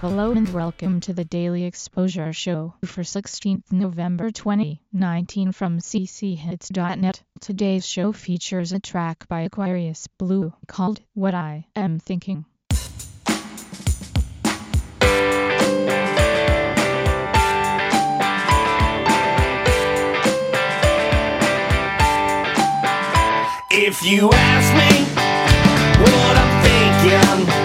Hello and welcome to the Daily Exposure Show for 16th November 2019 from cchits.net. Today's show features a track by Aquarius Blue called What I Am Thinking. If you ask me what I'm thinking,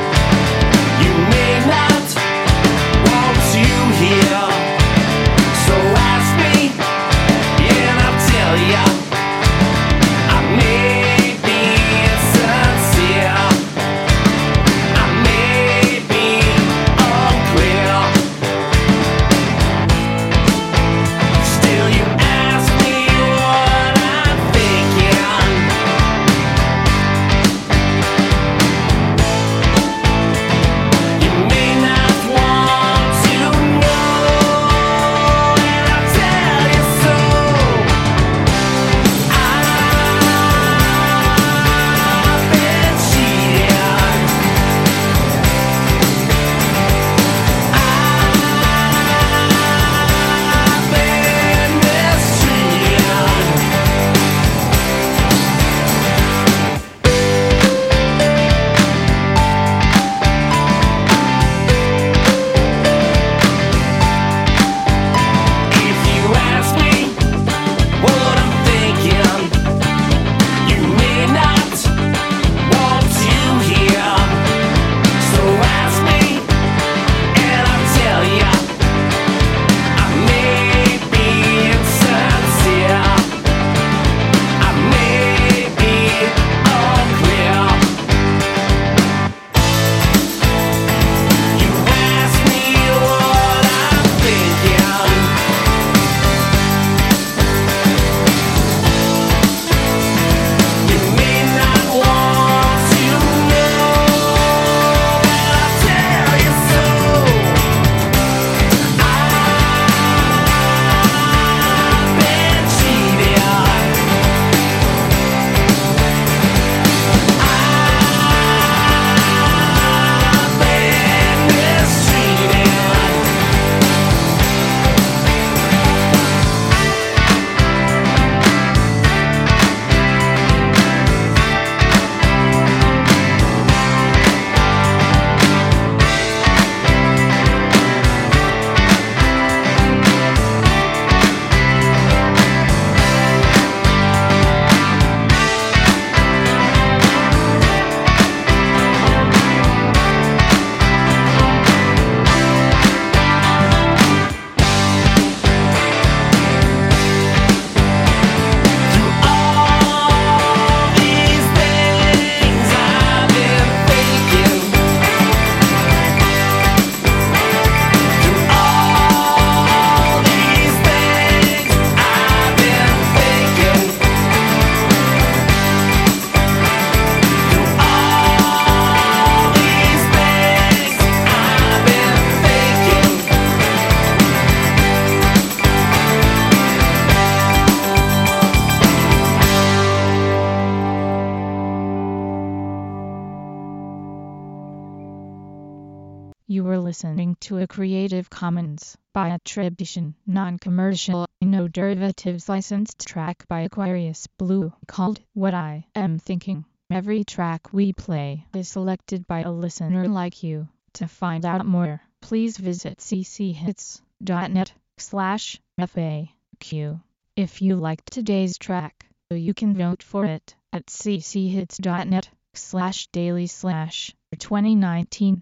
You were listening to a Creative Commons by attribution, non-commercial, no derivatives licensed track by Aquarius Blue called What I Am Thinking. Every track we play is selected by a listener like you. To find out more, please visit cchits.net slash FAQ. If you liked today's track, you can vote for it at cchits.net slash daily slash 2019